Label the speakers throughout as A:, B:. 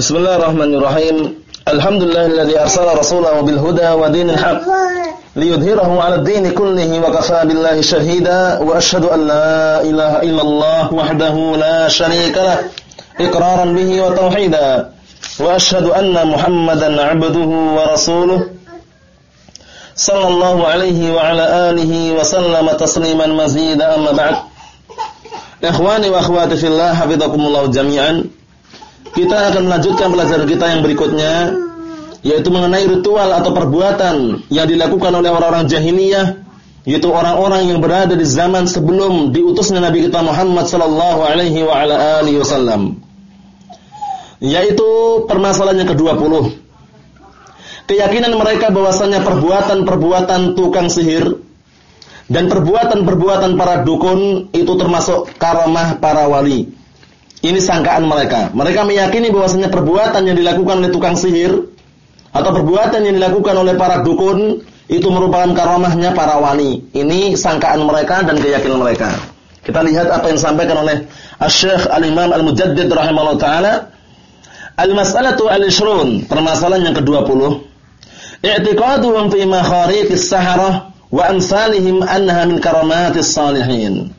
A: Bismillahirrahmanirrahim. Alhamdulillahilladzi arsala rasulahu bil huda wa dinil haq liyudhhirahu 'ala ad-din kullihi wa kafaa billahi shahida wa asyhadu an la ilaha illallah wahdahu la syarika lah iqraran bihi wa tauhida wa asyhadu anna Muhammadan 'abduhu wa rasuluhu sallallahu alaihi wa ala alihi wa sallama tasliman mazida amma ba'd. Ikhwani wa akhwati fillah hafizakumullah jami'an. Kita akan melanjutkan pelajaran kita yang berikutnya yaitu mengenai ritual atau perbuatan yang dilakukan oleh orang-orang jahiliyah yaitu orang-orang yang berada di zaman sebelum diutusnya Nabi kita Muhammad sallallahu alaihi wasallam. Yaitu permasalahan yang ke-20. Keyakinan mereka bahwasanya perbuatan-perbuatan tukang sihir dan perbuatan-perbuatan para dukun itu termasuk karamah para wali. Ini sangkaan mereka. Mereka meyakini bahwasanya perbuatan yang dilakukan oleh tukang sihir atau perbuatan yang dilakukan oleh para dukun itu merupakan karamahnya para wali. Ini sangkaan mereka dan keyakinan mereka. Kita lihat apa yang disampaikan oleh Asy-Syaikh Al-Imam Al-Mujaddid rahimahullah taala. Al-mas'alatu al-ishrun, permasalahan yang ke-20. I'tiqaduhum fi makhariqis saharah wa amsalihim annaha min karamatis salihin.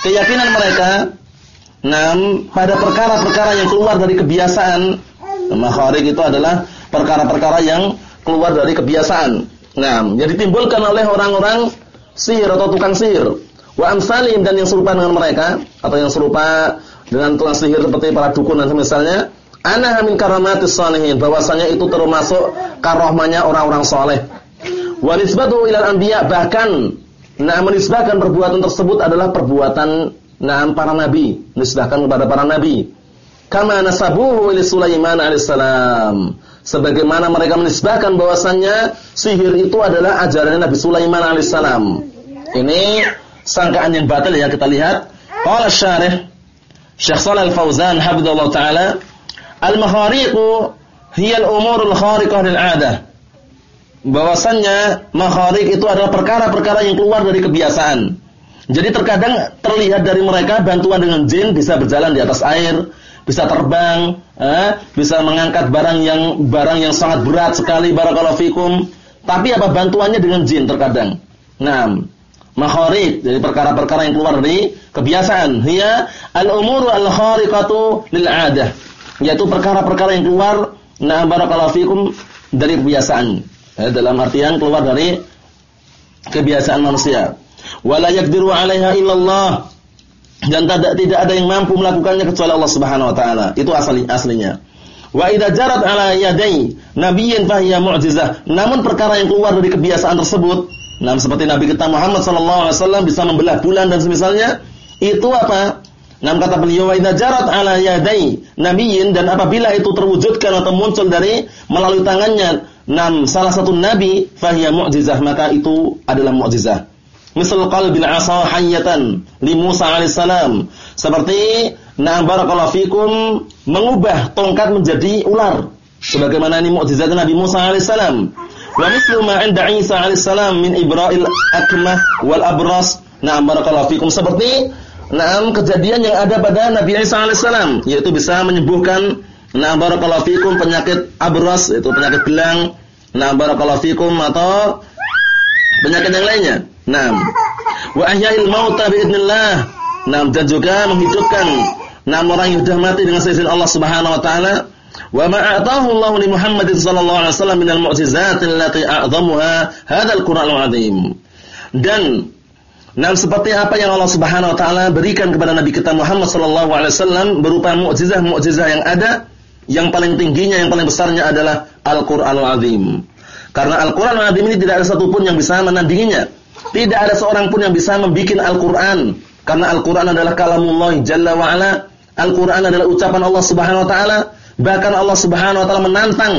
A: Keyakinan mereka Nah, pada perkara-perkara yang keluar dari kebiasaan, makharij itu adalah perkara-perkara yang keluar dari kebiasaan. Nah, yang ditimbulkan oleh orang-orang sihir atau tukang sihir. Wa amsalim dan yang serupa dengan mereka atau yang serupa dengan tukang sihir seperti para dukun dan semisalnya, ana min karamatis salihin, bahwasanya itu termasuk karomahnya orang-orang soleh. Wa nisbatu ilal anbiya bahkan nah menisbahkan perbuatan tersebut adalah perbuatan Nah, para nabi, nisbahkan kepada para nabi. Kama nasabuhu ila Sulaiman alaihissalam. Sebagaimana mereka menisbahkan bahwasannya sihir itu adalah ajaran Nabi Sulaiman alaihissalam. Ini sangkaan yang batil ya kita lihat. Qala syarih Syekh Shalal Al-Fauzan hafizallahu taala, al-makhariqu hiya al-umurul khariqah lil 'adah. Bahwasannya makharik itu adalah perkara-perkara yang keluar dari kebiasaan. Jadi terkadang terlihat dari mereka bantuan dengan jin bisa berjalan di atas air, bisa terbang, eh, bisa mengangkat barang yang barang yang sangat berat sekali barakallahu fikum. Tapi apa bantuannya dengan jin terkadang. Nah, makharij jadi perkara-perkara yang keluar dari kebiasaan. Hiya al-umuru al-khariqatu lil 'adah. Yaitu perkara-perkara yang keluar nah barakallahu fikum dari kebiasaan. Eh, dalam artian keluar dari kebiasaan manusia wala yaqdiru 'alaiha illallah dan tidak tidak ada yang mampu melakukannya kecuali Allah Subhanahu wa taala. Itu asli aslinya. Wa idza jarat 'ala yadai nabiyyin fahiya mu'jizah. Namun perkara yang keluar dari kebiasaan tersebut, nah seperti Nabi kita Muhammad sallallahu alaihi wasallam bisa membelah bulan dan semisalnya, itu apa? Nam kata beliau wa idza jarat 'ala yadai nabiyyin dan apabila itu terwujudkan atau muncul dari melalui tangannya nam salah satu nabi fahiya mu'jizah maka itu adalah mu'jizah misal qalbil asa hayyatan li Musa alaihissalam seperti na'am barakallahu fikum mengubah tongkat menjadi ular. Sebagaimana ini mukjizat Nabi Musa alaihissalam wa mislu ma 'inda Isa alaihissalam min ibra'il akmah wal abras. Na'am barakallahu fikum. Seperti na'am kejadian yang ada pada Nabi Isa alaihissalam yaitu bisa menyembuhkan na'am barakallahu fikum penyakit abras itu penyakit belang na'am barakallahu fikum atau penyakit yang lainnya Naam. Wa ahya'il mauta biidznillah. Naam dan juga menghidupkan naam orang yang sudah mati dengan seizin Allah Subhanahu wa taala. Wa ma a'tahu Allah li Muhammadin sallallahu alaihi wasallam min al-mu'jizat allati a'zamuha hadzal Qur'anul 'azim. Dan Nah, seperti apa yang Allah Subhanahu wa taala berikan kepada Nabi kita Muhammad sallallahu alaihi wasallam berupa mukjizah-mukjizah yang ada, yang paling tingginya, yang paling besarnya adalah Al-Qur'anul Azim. Karena Al-Qur'anul Azim ini tidak ada satupun yang bisa menandinginya. Tidak ada seorang pun yang bisa membuat Al-Quran. Karena Al-Quran adalah kalamullah Jalla wa'ala. Al-Quran adalah ucapan Allah subhanahu wa ta'ala. Bahkan Allah subhanahu wa ta'ala menantang.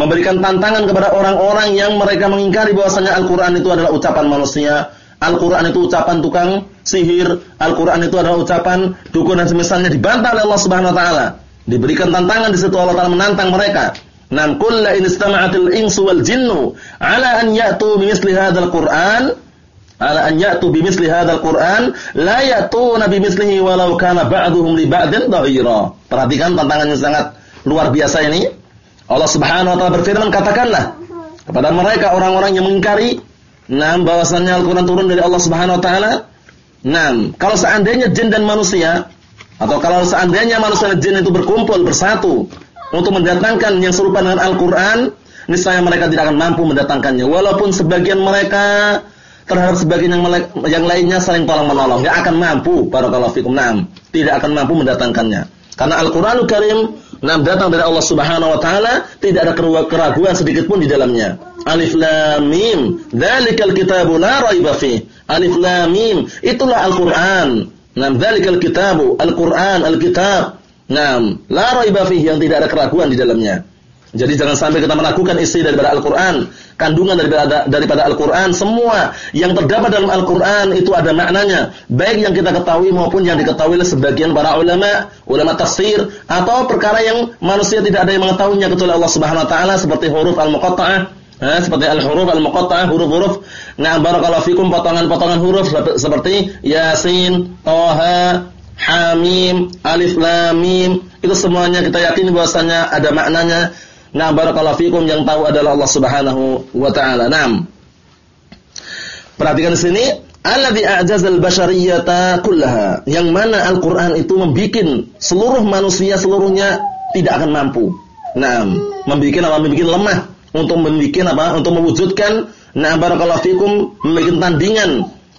A: Memberikan tantangan kepada orang-orang yang mereka mengingkari bahwasanya Al-Quran itu adalah ucapan manusia. Al-Quran itu ucapan tukang sihir. Al-Quran itu adalah ucapan dukun dan semisalnya dibantah oleh Allah subhanahu wa ta'ala. Diberikan tantangan di situ Allah ta'ala menantang mereka. Nam kulla in istama'atil insu wal jinnu ala an ya'tu bimithli hadzal Qur'an ala an ya'tu bimithli hadzal Qur'an la ya'tuna bimithlihi walau kana ba'dhum li ba'din dhahira. Perhatikan tantangannya sangat luar biasa ini? Allah Subhanahu wa taala berfirman, katakanlah kepada mereka orang-orang yang mengingkari Nah, bahwasannya Al-Quran turun dari Allah Subhanahu Wa Taala. Nah, kalau seandainya jin dan manusia, atau kalau seandainya manusia dan jin itu berkumpul bersatu untuk mendatangkan yang serupa dengan Al-Quran, niscaya mereka tidak akan mampu mendatangkannya. Walaupun sebagian mereka terhadap sebagian yang, yang lainnya saling tolong menolong, tidak akan mampu. Barakallahu fikum. Nah, tidak akan mampu mendatangkannya. Karena Al-Quranul Karim Nam datang dari Allah Subhanahu wa taala, tidak ada keraguan sedikit pun di dalamnya. Alif lam mim, dzalikal kitabu la raiba. Alif lam mim, itulah Al-Qur'an. Nam dzalikal kitabu, Al-Qur'an, Al-kitab. Nam, la raiba yang tidak ada keraguan di dalamnya. Jadi jangan sampai kita melakukan isi daripada Al-Quran, kandungan daripada, daripada Al-Quran, semua yang terdapat dalam Al-Quran itu ada maknanya, baik yang kita ketahui maupun yang diketahui oleh sebagian para ulama, ulama tafsir, atau perkara yang manusia tidak ada yang mengetahuinya kecuali Allah Subhanahu Wa Taala seperti huruf al-muqatta'ah, eh, seperti al-huruf al-muqatta'ah, huruf-huruf, nah barakallahu fikum potongan-potongan huruf seperti Yasin, Toha, Hamim, Alif Lam Mim, itu semuanya kita yakini bahwasanya ada maknanya Nah, barakallahu fikum yang tahu adalah Allah Subhanahu wa taala. Naam. Perhatikan di sini, alladzi a'jazal basyariyata kullaha. Yang mana Al-Qur'an itu membikin seluruh manusia seluruhnya tidak akan mampu. Naam, membikin apa? Membikin lemah untuk membikin apa? Untuk mewujudkan nah barakallahu fikum membikin tandingan.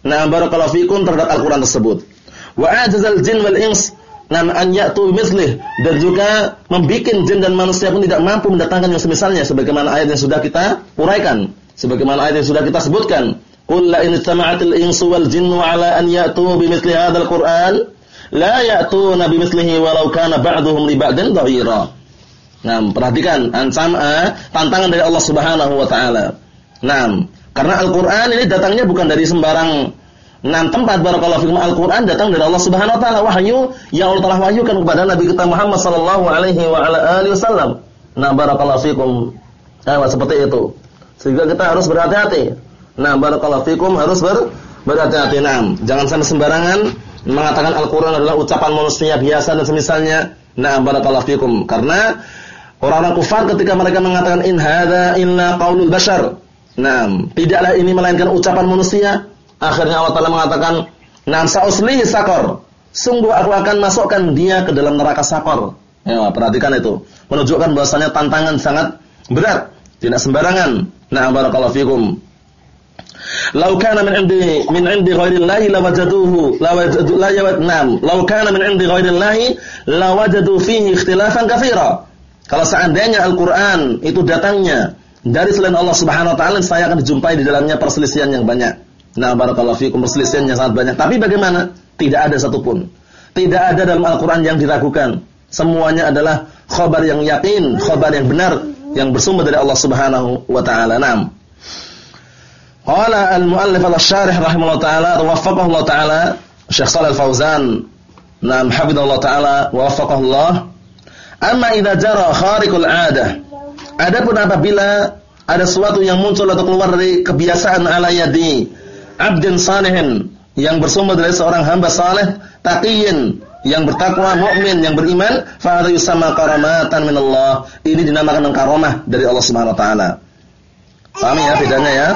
A: Nah, barakallahu fikum terhadap Al-Qur'an tersebut. Wa a'jazal jin wal ins Nam an ya'tu mislih dan juga membikin jin dan manusia pun tidak mampu mendatangkan yang semisalnya sebagaimana ayat yang sudah kita uraikan, sebagaimana ayat yang sudah kita sebutkan. Qul la in istama'atil insu wal jinnu ala an ya'tu bimithli hadzal Qur'an la ya'tuna bimithlihi walau kana ba'duhum li ba'din dhahira. Nah, perhatikan ancam eh, tantangan dari Allah Subhanahu wa taala. Nah, karena Al-Qur'an ini datangnya bukan dari sembarang Enam tempat barakallahu fikum Al-Qur'an datang dari Allah Subhanahu wa taala wahyu yang Allah telah wahyukan kepada Nabi kita Muhammad sallallahu alaihi wa ala alihi wasallam. Nah, barakallahu fikum. Nah, seperti itu. Sehingga kita harus berhati-hati. Nah, barakallahu fikum harus ber berhati-hati. Nah, jangan sampai sembarangan mengatakan Al-Qur'an adalah ucapan manusia biasa dan semisalnya. Nah, barakallahu fikum. Karena orang-orang kufar ketika mereka mengatakan in hadza illa qaulul bashar. Nah, tidaklah ini melainkan ucapan manusia Akhirnya Allah Taala mengatakan, "Nam sa'uslihi sakor." Sungguh aku akan masukkan dia ke dalam neraka sakor. Ya, perhatikan itu. Menunjukkan bahwasanya tantangan sangat berat, tidak sembarangan. Nah, barakallahu fikum. Lau kana min indi min indi ghairillahi lawajaduhu lawajadu la yawad nam. Lau kana min indi ghairillahi lawajadu fihi ikhtilafan katsira. Kalau seandainya Al-Qur'an itu datangnya dari selain Allah Subhanahu wa taala, saya akan dijumpai di dalamnya perselisihan yang banyak. Nah, barakallahu fikum perselisihan yang sangat banyak. Tapi bagaimana? Tidak ada satupun. Tidak ada dalam Al-Qur'an yang diragukan. Semuanya adalah khabar yang yakin, khabar yang benar yang bersumber dari Allah Subhanahu wa taala. Naam. Qala al-muallif al-syarih rahimahullah taala, waffaqahu Allah taala, Syekh Shalal Fauzan. Naam, hafizallahu taala wa waffaqahu. Amma idza jara khariqul 'adah. Adapun apabila ada sesuatu yang muncul atau keluar dari kebiasaan ala yadi abdin salihin yang bersumber dari seorang hamba saleh taqiyin yang bertakwa mukmin yang beriman fa yusamma karamatan min Allah ini dinamakan karamah dari Allah Subhanahu wa taala. Paham ya bedanya ya?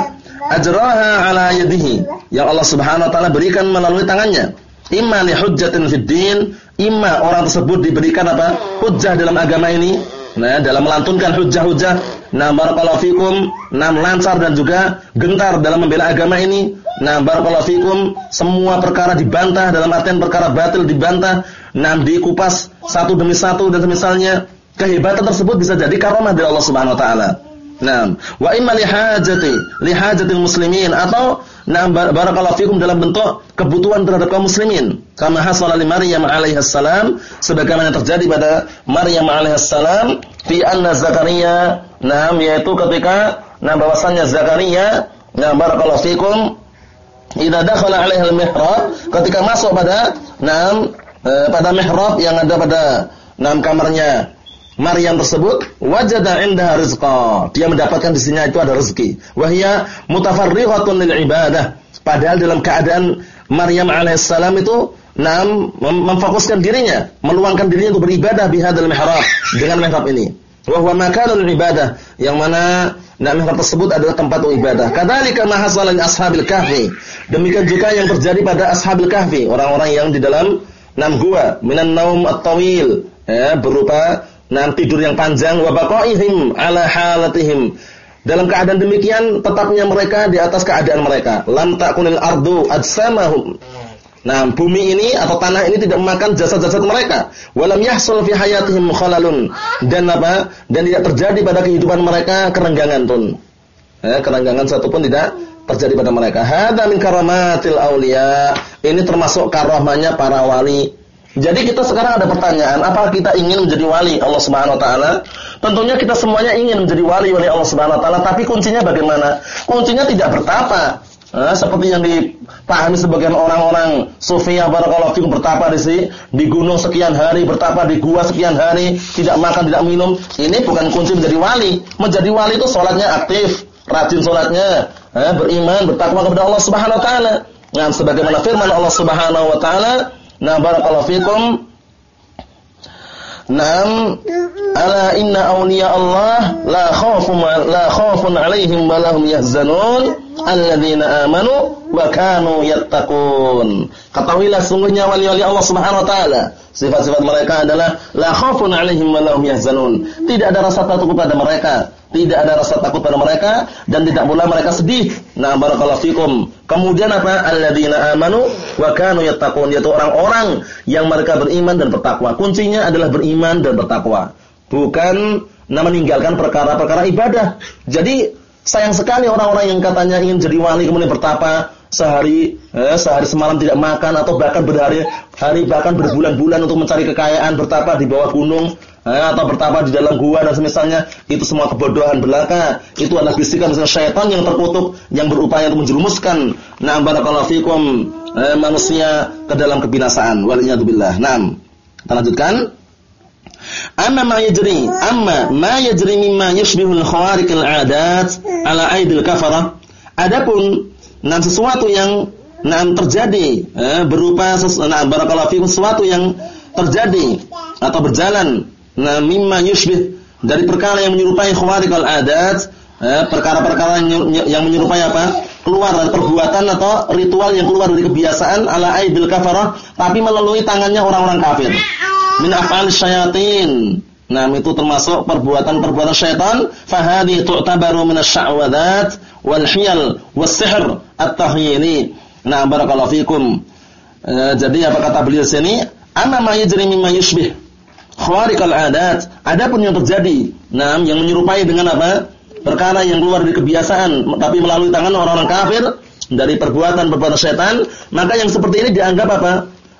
A: Ajraha ala yadihi. Yang Allah Subhanahu wa taala berikan melalui tangannya. Imma li hujjatin fid din. Imma orang tersebut diberikan apa? Hujjah dalam agama ini nah dalam melantunkan hujjah-hujjah nah barakallahu fikum nah lancar dan juga gentar dalam membela agama ini Nah, barakallahu fikum, semua perkara dibantah dalam artian perkara batil dibantah, nah dikupas satu demi satu dan semisalnya kehebatan tersebut bisa jadi karomah dari Allah Subhanahu wa taala. Nah, wa imma lihajati, lihajatil muslimin. Atau nah barakallahu fikum dalam bentuk kebutuhan terhadap kaum muslimin. Kama hasala li Maryam alaihas salam, sebagaimana terjadi pada Maryam alaihas salam fi anna Zakaria, nah yaitu ketika nah bahwasannya Zakaria, nah barakallahu fikum idza dakhala 'alaiha al-mihrab ketika masuk pada enam e, pada mihrab yang ada pada enam kamarnya Maryam tersebut wajada indaha rizqa dia mendapatkan di sini itu ada rezeki wahia mutafarrighatun lil ibadah padahal dalam keadaan Maryam alaihissalam itu nam memfokuskan dirinya, meluangkan dirinya untuk beribadah di hadal mihrab dengan mihrab ini. Wa huwa makanul ibadah yang mana nah mihrab tersebut adalah tempat untuk ibadah. Kadzalika ma hasala ashabil kahfi. Demikian juga yang terjadi pada ashabil kahfi, orang-orang yang di dalam enam gua minan naum at-tawil ya, berupa enam tidur yang panjang wa baqaihim ala halatihim dalam keadaan demikian tetapnya mereka di atas keadaan mereka. Lam takunil ardu ajsamahum. Nah, bumi ini atau tanah ini tidak memakan jasad-jasad mereka. Walam yahsul fi hayatihim khalalun. Dan apa? Dan tidak terjadi pada kehidupan mereka kerenggangan pun. Ya, kerenggangan satu pun tidak terjadi pada mereka. Hada min karamatil aulia. Ini termasuk karamahnya para wali. Jadi kita sekarang ada pertanyaan, apakah kita ingin menjadi wali Allah Subhanahu wa taala? Tentunya kita semuanya ingin menjadi wali oleh Allah Subhanahu wa taala, tapi kuncinya bagaimana? Kuncinya tidak bertapa. Nah, seperti yang dipahami sebagian orang-orang sufiyah barakallahu fikum bertapa di sini di gunung sekian hari, bertapa di gua sekian hari, tidak makan, tidak minum. Ini bukan kunci menjadi wali. Menjadi wali itu sholatnya aktif, rajin sholatnya, beriman, bertakwa kepada Allah Subhanahu wa taala. Nah, sebagaimana firman Allah Subhanahu wa taala, Nah, barakallahu fikum. Naam, ala inna awliya Allah la khaufun la khaufun 'alaihim wa lahum yahzanun alladzina amanu wa kanu yattaqun. Ketahuilah sungguhnya wali-wali Allah Subhanahu wa taala Sifat-sifat mereka adalah la khaufun 'alaihim wa lahum yahzanun. Tidak ada rasa takut pada mereka, tidak ada rasa takut pada mereka dan tidak pula mereka sedih. Nah, barakallahu fikum. Kemudian apa? Alladzina amanu wa kanu yattaqun, yaitu orang-orang yang mereka beriman dan bertakwa. Kuncinya adalah beriman dan bertakwa. Bukan nah meninggalkan perkara-perkara ibadah. Jadi sayang sekali orang-orang yang katanya ingin jadi wali kemudian bertapa sehari eh, sehari semalam tidak makan atau bahkan berhari-hari bahkan berbulan-bulan untuk mencari kekayaan bertapa di bawah gunung eh, atau bertapa di dalam gua dan semisalnya itu semua kebodohan belaka. Itu adalah bisikan syaitan yang terkutuk yang berupaya untuk menjerumuskan. Na'am barakallahu fikum eh, manusia ke dalam kebinasaan. Waliyadzubillah na'am. Kita lanjutkan. Amma ma yajri, amma ma yajri mimma yushbihul khawariqil 'adat ala aidil kafara. Adapun nah sesuatu yang nah terjadi eh, berupa nah barakallahu fikum sesuatu yang terjadi atau berjalan nah mimma yushbih dari perkara yang menyerupai khawariqal adat eh, perkara-perkara yang, menyerupai apa? Keluar dari perbuatan atau ritual yang keluar dari kebiasaan ala aidil kafarah tapi melalui tangannya orang-orang kafir. Min af'al syayatin. Nah, itu termasuk perbuatan-perbuatan syaitan, fahadi tu'tabaru min asy-sya'wadat wal hiyal was-sihr at-tahyili. Nah, barakallahu fikum. E, jadi apa kata beliau sini? Amma ma yajri mimma yushbih khawariqal adat. Adapun yang terjadi, nah yang menyerupai dengan apa? Perkara yang keluar dari kebiasaan tapi melalui tangan orang-orang kafir dari perbuatan-perbuatan syaitan, maka yang seperti ini dianggap apa?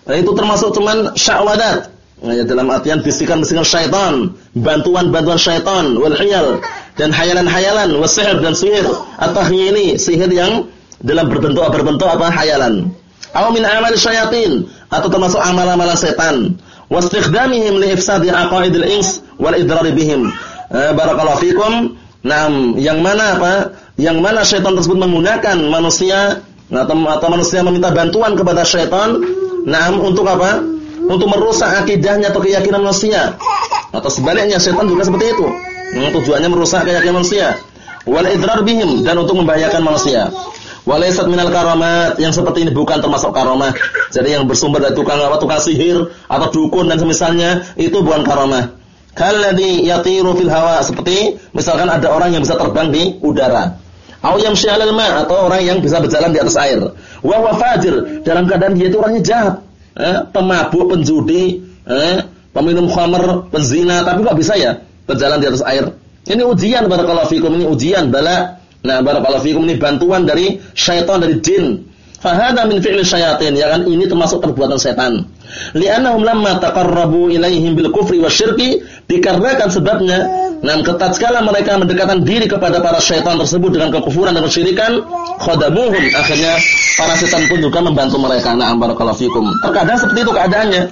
A: Nah, itu termasuk cuman syahwadat Ya, dalam artian bisikan-bisikan syaitan, bantuan-bantuan syaitan, wal hiyal dan hayalan-hayalan, wasihir dan sihir. Atau ini sihir yang dalam berbentuk berbentuk apa? Hayalan. Atau min amal syayatin atau termasuk amal-amalan setan. Wastikhdamihim li ifsadi aqaidil ins wal idrari bihim. Eh, barakallahu fikum. Naam, yang mana apa? Yang mana syaitan tersebut menggunakan manusia atau, atau manusia meminta bantuan kepada syaitan, naam untuk apa? Untuk merusak akidahnya atau keyakinan manusia. Atau sebaliknya setan juga seperti itu. Yang tujuannya merusak keyakinan manusia. Wal idrar bihim dan untuk membahayakan manusia. Walaysat minal karamat yang seperti ini bukan termasuk karamah. Jadi yang bersumber dari tukang apa tukang sihir atau dukun dan semisalnya itu bukan karamah. Kalladhi yatiru fil hawa seperti misalkan ada orang yang bisa terbang di udara. Au yamshi 'alal ma' atau orang yang bisa berjalan di atas air. Wa fajir dalam keadaan dia itu orangnya jahat eh, pemabuk, penjudi, eh, peminum khamr, penzina, tapi kok bisa ya berjalan di atas air? Ini ujian barakallahu fikum, ini ujian bala. Nah, barakallahu fikum ini bantuan dari syaitan dari jin. Fahada min fi'li syayatin, ya kan ini termasuk perbuatan setan. Li'annahum lamma taqarrabu ilaihim bil kufri wasyirki, dikarenakan sebabnya Nah, tatkala mereka mendekatkan diri kepada para syaitan tersebut dengan kekufuran dan kesyirikan, khadamuhum. Akhirnya para setan pun juga membantu mereka. Nah, barakallahu fikum. Terkadang seperti itu keadaannya.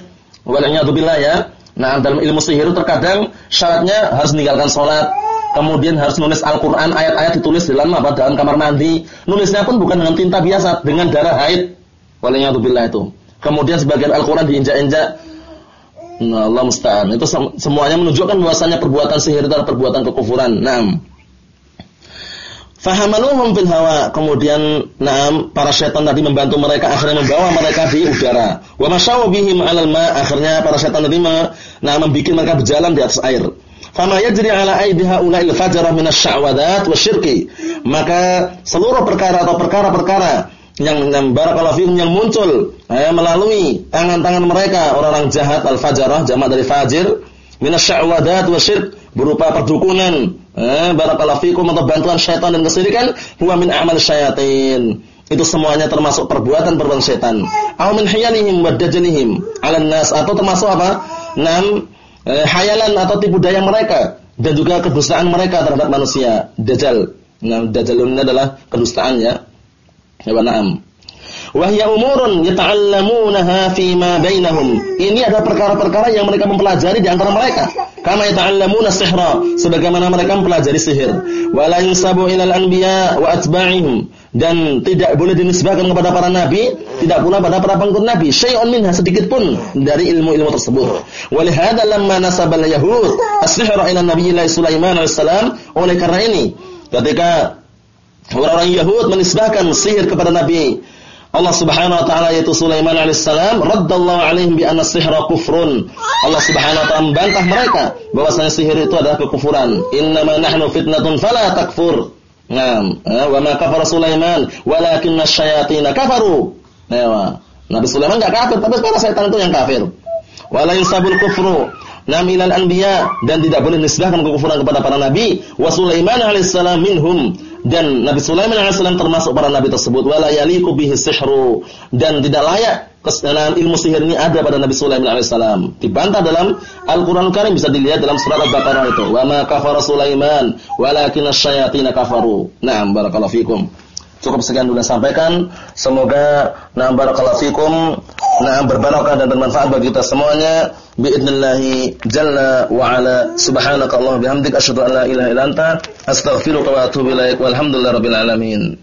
A: Waliyadzubillah ya. Nah, dalam ilmu sihir terkadang syaratnya harus meninggalkan sholat, kemudian harus nulis Al-Qur'an, ayat-ayat ditulis dalam apa? Dalam kamar mandi. Nulisnya pun bukan dengan tinta biasa, dengan darah haid. Waliyadzubillah itu. kemudian sebagian Al-Qur'an diinjak-injak. Nah, Allah musta'an. Itu semuanya menunjukkan bahwasanya perbuatan sihir adalah perbuatan kekufuran. Naam. Fahamaluhum fil hawa. Kemudian naam para setan tadi membantu mereka akhirnya membawa mereka di udara. Wa masyaw bihim 'alal ma. Akhirnya para setan tadi nah membuat mereka berjalan di atas air. Fama yajri 'ala aidi haula'il fajara min asy-sya'wadat wasyirki. Maka seluruh perkara atau perkara-perkara yang yang barakallahu fikum yang muncul eh, melalui tangan-tangan mereka orang-orang jahat al-fajarah jamak dari fajir min asy-sya'wadat wasyirk berupa perdukunan eh, barakallahu fikum atau bantuan syaitan dan kesyirikan huwa min a'mal syayatin. Itu semuanya termasuk perbuatan-perbuatan setan aw min hiyanihim wa dajalihim 'ala nas atau termasuk apa? Enam eh, hayalan atau tipu daya mereka dan juga kedustaan mereka terhadap manusia dajjal nah dajjalun adalah kedustaan ya ya na'am Wahya umurun yata'allamunaha ma bainahum. Ini adalah perkara-perkara yang mereka mempelajari di antara mereka. Kama yata'allamuna sihra, sebagaimana mereka mempelajari sihir. Wala yusabu ilal anbiya wa atba'ihim dan tidak boleh dinisbahkan kepada para nabi, tidak pula pada para pengikut nabi. Syai'un minha sedikit pun dari ilmu-ilmu tersebut. Walihada lamma nasabal yahud as-sihra ila nabiyillah Sulaiman alaihissalam. Oleh karena ini, ketika orang-orang Yahud menisbahkan sihir kepada Nabi Allah Subhanahu wa taala yaitu Sulaiman alaihissalam raddallahu alaihim bi anna sihra kufrun. Allah Subhanahu wa taala membantah mereka bahwasanya sihir itu adalah kekufuran. Innama nahnu fitnatun fala takfur. Naam, eh, wa ma kafara Sulaiman walakinna syayatin kafaru. Nah, Nabi Sulaiman enggak kafir, tapi para setan itu yang kafir. Wala yusabul kufru nam ilal anbiya dan tidak boleh nisbahkan kekufuran kepada para nabi wa Sulaiman alaihissalam minhum dan Nabi Sulaiman alaihissalam termasuk para nabi tersebut wala yaliqu bihi sihru dan tidak layak dalam ilmu sihir ini ada pada Nabi Sulaiman alaihissalam dibantah dalam Al-Qur'an Karim bisa dilihat dalam surat Al-Baqarah itu wa ma kafara Sulaiman walakin asyayatin kafaru na'am barakallahu fikum Cukup sekian dulu sampaikan. Semoga na'am barakallahu fikum, na'am berbarokah dan bermanfaat bagi kita semuanya. Biidznillah jalla wa ala. Subhanakallahumma bihamdika asyhadu an la ilaha illa anta astaghfiruka wa atubu ilaik. Alamin.